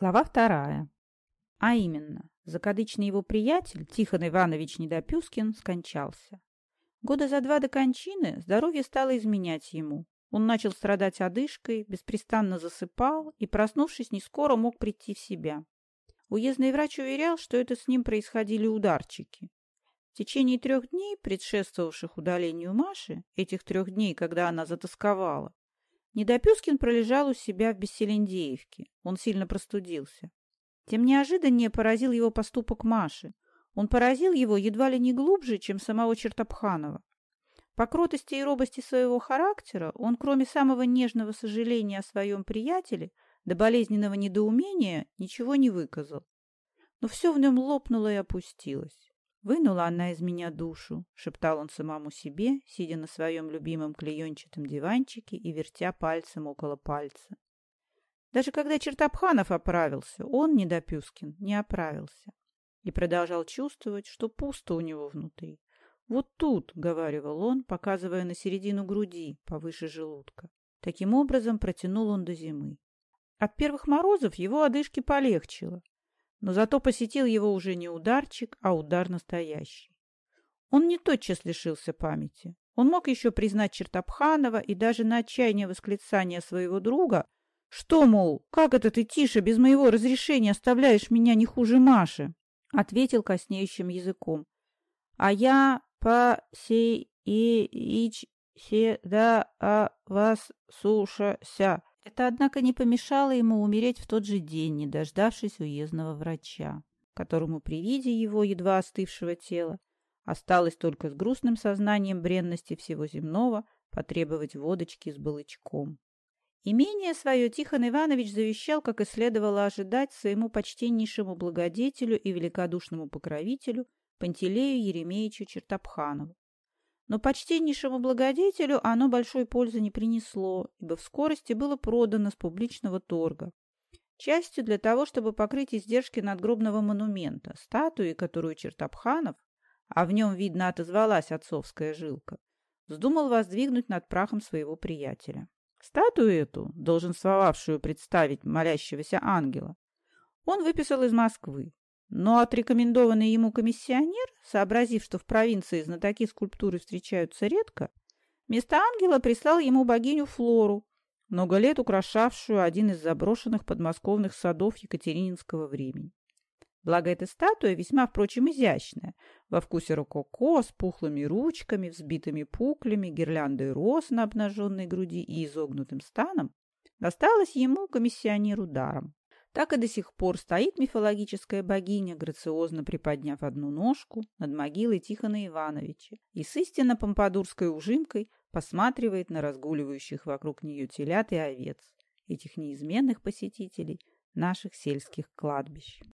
Глава вторая. А именно, закадычный его приятель Тихон Иванович Недопюскин скончался. Года за два до кончины здоровье стало изменять ему. Он начал страдать одышкой, беспрестанно засыпал и, проснувшись, не скоро мог прийти в себя. Уездный врач уверял, что это с ним происходили ударчики. В течение трех дней, предшествовавших удалению Маши, этих трех дней, когда она затасковала, Недопюскин пролежал у себя в Бесселендеевке. Он сильно простудился. Тем неожиданнее поразил его поступок Маши. Он поразил его едва ли не глубже, чем самого Чертопханова. По кротости и робости своего характера он, кроме самого нежного сожаления о своем приятеле, до болезненного недоумения, ничего не выказал. Но все в нем лопнуло и опустилось. «Вынула она из меня душу», — шептал он самому себе, сидя на своем любимом клеенчатом диванчике и вертя пальцем около пальца. Даже когда Чертопханов оправился, он, Недопюскин, не оправился и продолжал чувствовать, что пусто у него внутри. «Вот тут», — говаривал он, показывая на середину груди, повыше желудка. Таким образом протянул он до зимы. От первых морозов его одышки полегчило, но зато посетил его уже не ударчик, а удар настоящий. Он не тотчас лишился памяти. Он мог еще признать Чертопханова и даже на отчаяние восклицания своего друга, что, мол, как это ты, Тише, без моего разрешения оставляешь меня не хуже Маши? Ответил коснеющим языком. А я по сей и ич седа а вас сушася. Это, однако, не помешало ему умереть в тот же день, не дождавшись уездного врача, которому при виде его едва остывшего тела осталось только с грустным сознанием бренности всего земного потребовать водочки с балычком. Имение свое Тихон Иванович завещал, как и следовало ожидать, своему почтеннейшему благодетелю и великодушному покровителю Пантелею Еремеевичу Чертопханову. Но почтеннейшему благодетелю оно большой пользы не принесло, ибо в скорости было продано с публичного торга. Частью для того, чтобы покрыть издержки надгробного монумента, статуи, которую Чертопханов, а в нем, видно, отозвалась отцовская жилка, вздумал воздвигнуть над прахом своего приятеля. Статую эту, долженствовавшую представить молящегося ангела, он выписал из Москвы, но отрекомендованный ему комиссионер, сообразив, что в провинции знатоки скульптуры встречаются редко, вместо ангела прислал ему богиню Флору, много лет украшавшую один из заброшенных подмосковных садов Екатерининского времени. Благо эта статуя весьма, впрочем, изящная, во вкусе рококо, с пухлыми ручками, взбитыми пуклями, гирляндой роз на обнаженной груди и изогнутым станом, досталась ему, комиссионеру, даром. Так и до сих пор стоит мифологическая богиня, грациозно приподняв одну ножку над могилой Тихона Ивановича и с истинно помпадурской ужимкой посматривает на разгуливающих вокруг нее телят и овец, этих неизменных посетителей наших сельских кладбищ.